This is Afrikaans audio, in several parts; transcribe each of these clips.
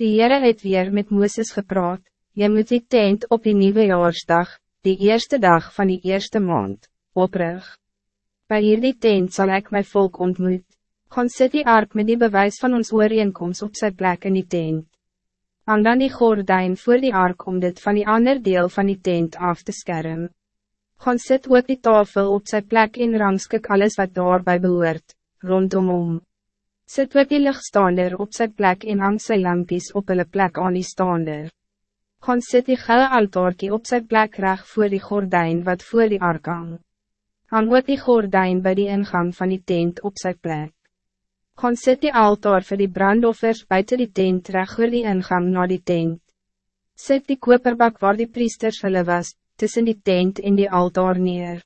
Die Heere het weer met Mooses gepraat, Je moet die tent op die nieuwe jaarsdag, die eerste dag van die eerste maand, oprig. Bij hierdie tent zal ik mijn volk ontmoet. Gaan sit die ark met die bewijs van ons ooreenkomst op zijn plek in die tent. En dan die gordijn voor die ark om dit van die ander deel van die tent af te schermen. Gaan sit ook die tafel op zijn plek in rangskik alles wat daarbij behoort, rondom om. Sit ook die lichtstander op zijn plek en hang sy lampies op hulle plek aan die stander gaan sit die gouden altaarkie op zijn plek recht voor die gordijn wat voor die ark hang. Hang ook die gordijn bij die ingang van die tent op zijn plek. Gaan sit die altaar voor die brandoffers buiten die tent recht voor die ingang naar die tent. Sit die koperbak waar die priesters hulle was, tussen die tent en die altaar neer.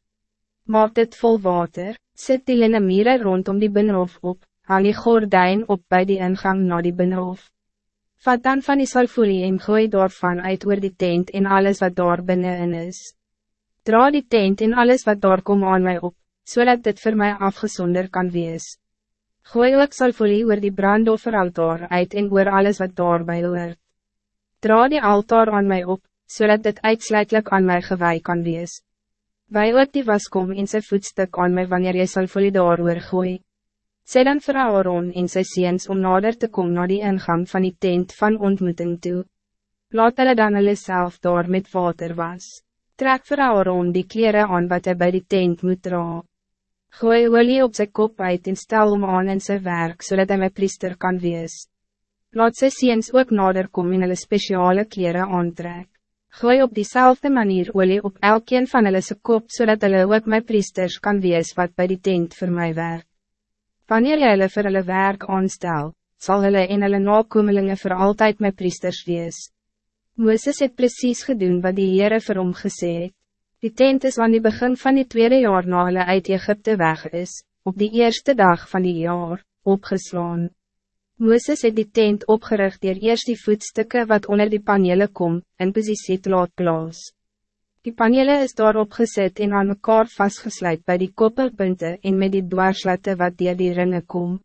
Maak dit vol water, sit die linnemiere rondom die binnenhof op, hang die gordijn op bij die ingang naar die binnenhof. Vat dan van die salfolie en gooi daarvan uit oor die tent en alles wat daar binnenin is. Dra die tent en alles wat daar kom aan mij op, zodat so dit voor mij afgezonder kan wees. Gooi ook salfolie oor die brandofferaltaar uit en oor alles wat daarbij hoort. Dra die altaar aan mij op, zodat so dit uitsluitelijk aan mij gewaai kan wees. Wij ook die waskom in zijn voetstuk aan mij wanneer jy salfolie daar oor gooi. Sê dan vir Aaron en sy seens om nader te komen naar die ingang van die tent van ontmoeting toe. Laat hulle dan hulle self daar met water was. Trek vir Aaron die kleren aan wat hij bij die tent moet dra. Gooi olie op zijn kop uit en stel om aan in zijn werk, zodat hij mijn priester kan wees. Laat sy seens ook nader kom en hulle speciale kleren aantrek. Gooi op diezelfde manier olie op elkeen van hulle sy kop, zodat hulle ook mijn priesters kan wees wat bij die tent voor mij werkt. Wanneer jy hulle vir hulle werk aanstel, sal hulle en hulle nakomelinge voor altijd met priesters wees. Mooses het precies gedaan wat die Heere vir hom gesê het. Die tent is van die begin van die tweede jaar na hulle uit Egypte weg is, op die eerste dag van die jaar, opgeslaan. Mooses het die tent opgericht door eerst die voetstukken wat onder die panelen kom, in positie te laat plaas. Die panelen is daarop gezet en aan elkaar vastgesluit bij die koppelpunten en met die dwarsletten wat die die ringen kom.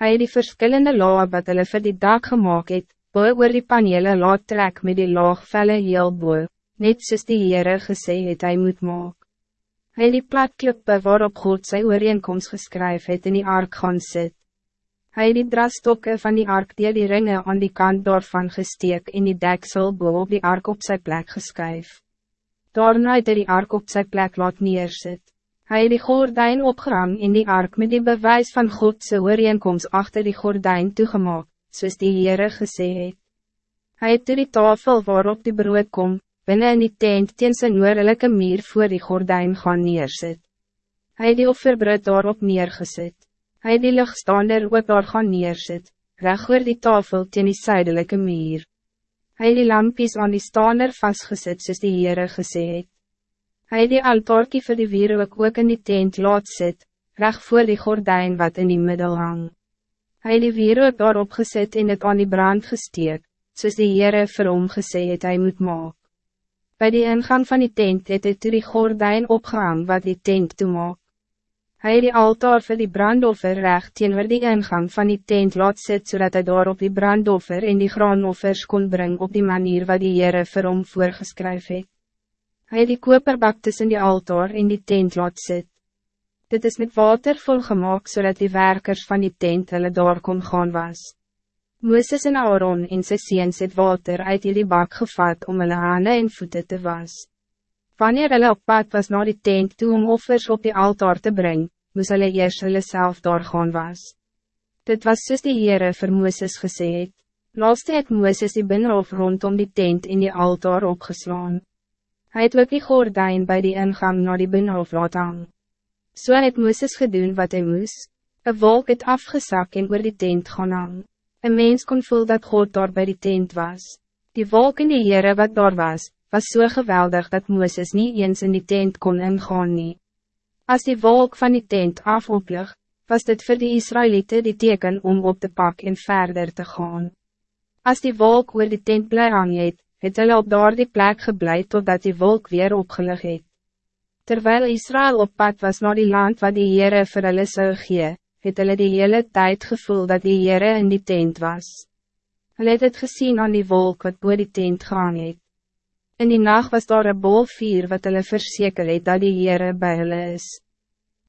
Hij het die verschillende laag wat hulle vir die dak gemaakt het, boe oor die panelen laat trek met die laag velle heel boe, net soos die Heere gesê het hy moet maak. Hy het die platklippe waarop God sy ooreenkomst geskryf het in die ark gaan sit. Hy het die drastokke van die ark die die ringen aan die kant daarvan gesteek en die deksel boe op die ark op zijn plek geskuif. Daarna het hy die ark op zijn plek laat neersit. Hij het die gordijn opgerang in die ark met die bewijs van Godse ooreenkomst achter die gordijn toegemaak, soos die Heere gesê het. Hy het die tafel waarop die brood kom, binnen in die tent teen sy noordelike meer voor die gordijn gaan neersit. Hij het die offerbrood daarop neergesit. Hij het die lichtstander ook daar gaan neersit, recht oor die tafel teen die zuidelijke meer. Hij het die lampies aan die stander vastgezet soos die Heere gesê het. Hy het die altaarkie vir die wierook ook in die tent laat sit, recht voor die gordijn wat in die middel hang. Hy het die wierook daarop gezet en het aan die brand gesteek, soos die Heere vir hom gesê het hy moet maak. Bij die ingang van die tent het hy toe die gordijn opgehang wat die tent toe maak. Hij het die altaar vir die brandoffer recht teenoor die ingang van die tent laat sit, zodat hij daar op die brandoffer en die graanoffers kon brengen op die manier wat die Heere vir hom voorgeskryf het. Hy het die koperbak tussen die altaar en die tent laat sit. Dit is met water volgemaakt, zodat die werkers van die tent hulle daar kon gaan was. Mooses en Aaron en sy seens het water uit die bak gevat om hulle hande en voeten te was. Wanneer hulle op pad was naar die tent toe om offers op die altaar te brengen, moes hulle eers hulle self daar gaan was. Dit was soos die Heere vir Mooses gesê het. Laaste het Mooses die binnenhof rondom die tent in die altaar opgeslaan. Hij het ook die gordijn bij die ingang naar die binnenhof laat hang. So het Mooses gedoen wat hij moest. Een wolk het afgezakt en oor die tent gaan hang. Een mens kon voel dat God daar bij die tent was. Die wolk in die Heere wat daar was, was zo so geweldig dat Mooses niet eens in die tent kon ingaan nie. As die wolk van die tent afoplig, was dit voor die Israëlieten die teken om op te pak en verder te gaan. Als die wolk oor die tent bly hang het, het hulle op daar die plek geblei totdat die wolk weer opgelig het. Terwijl Israël op pad was naar die land wat die Heere vir hulle sou gee, het hulle die hele tijd gevoel dat die Heere in die tent was. Hulle het het gezien aan die wolk wat boor die tent gaan het. In die nacht was daar een bol vier wat hulle verseker het dat die Heere by hulle is.